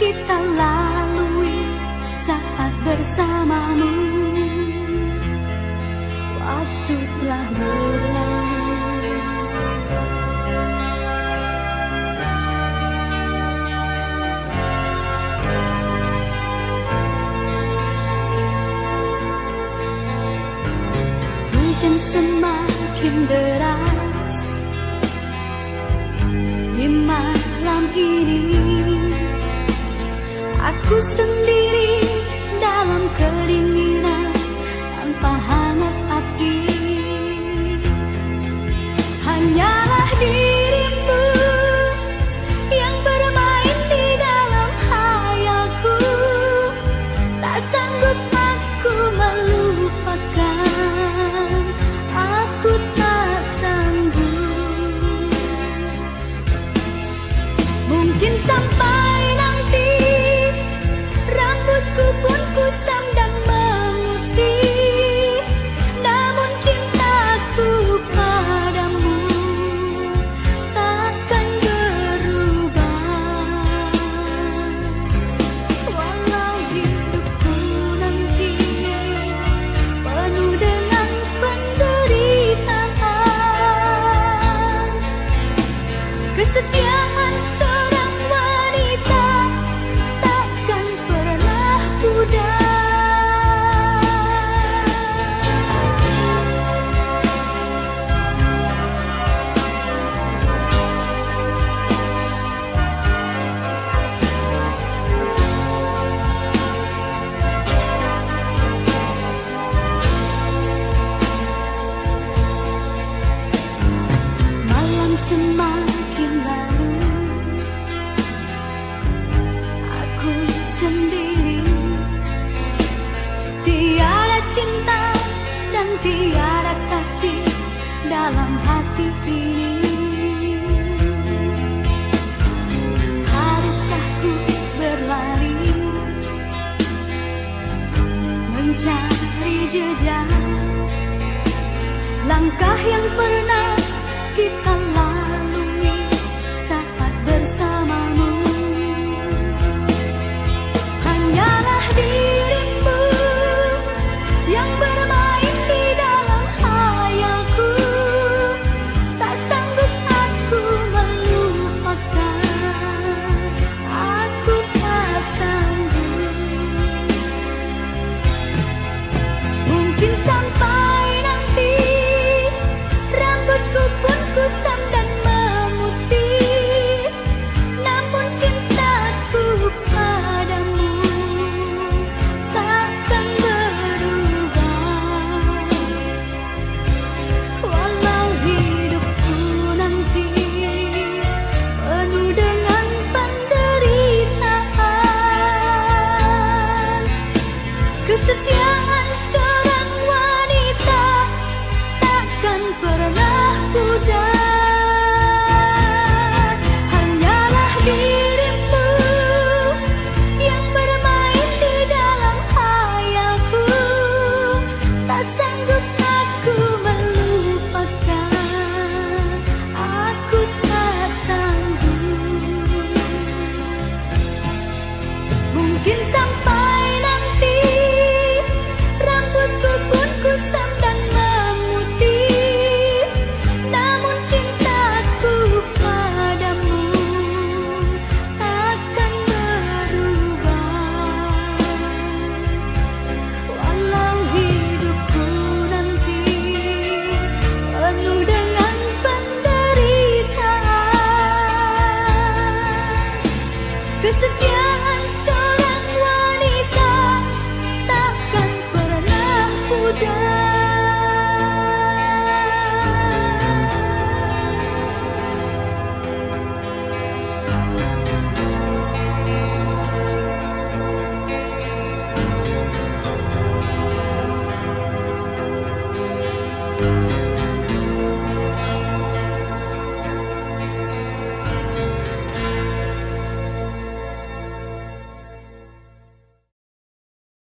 kita lalui saat bersamamu. Waktu telah berlalu Hujan semakin deras. Di malam ini Who's tiada kasih dalam hati ini. Haruskah ku berlari Mencari jejak? Langkah yang pernah kita lakukan